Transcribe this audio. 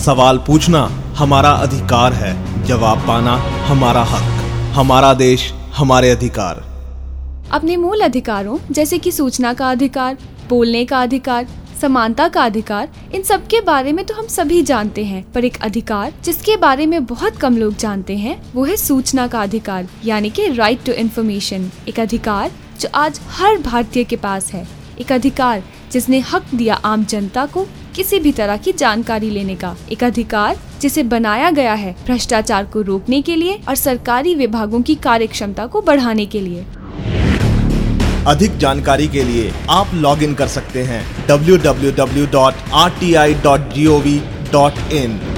सवाल पूछना हमारा अधिकार है, जवाब पाना हमारा हक, हमारा देश हमारे अधिकार। अपने मूल अधिकारों, जैसे कि सूचना का अधिकार, बोलने का अधिकार, समानता का अधिकार, इन सब के बारे में तो हम सभी जानते हैं, पर एक अधिकार, जिसके बारे में बहुत कम लोग जानते हैं, वो है सूचना का अधिकार, यानी कि राइट टू इन्फॉर्मेशन एक अधिकार, जो आज हर भारतीय के पास है। एक अधिकार, जिसने हक दिया आम जनता को किसी भी तरह की जानकारी लेने का एक अधिकार जिसे बनाया गया है भ्रष्टाचार को रोकने के लिए और सरकारी विभागों की कार्यक्षमता को बढ़ाने के लिए। अधिक जानकारी के लिए आप लॉग इन कर सकते हैं www.rti.gov.in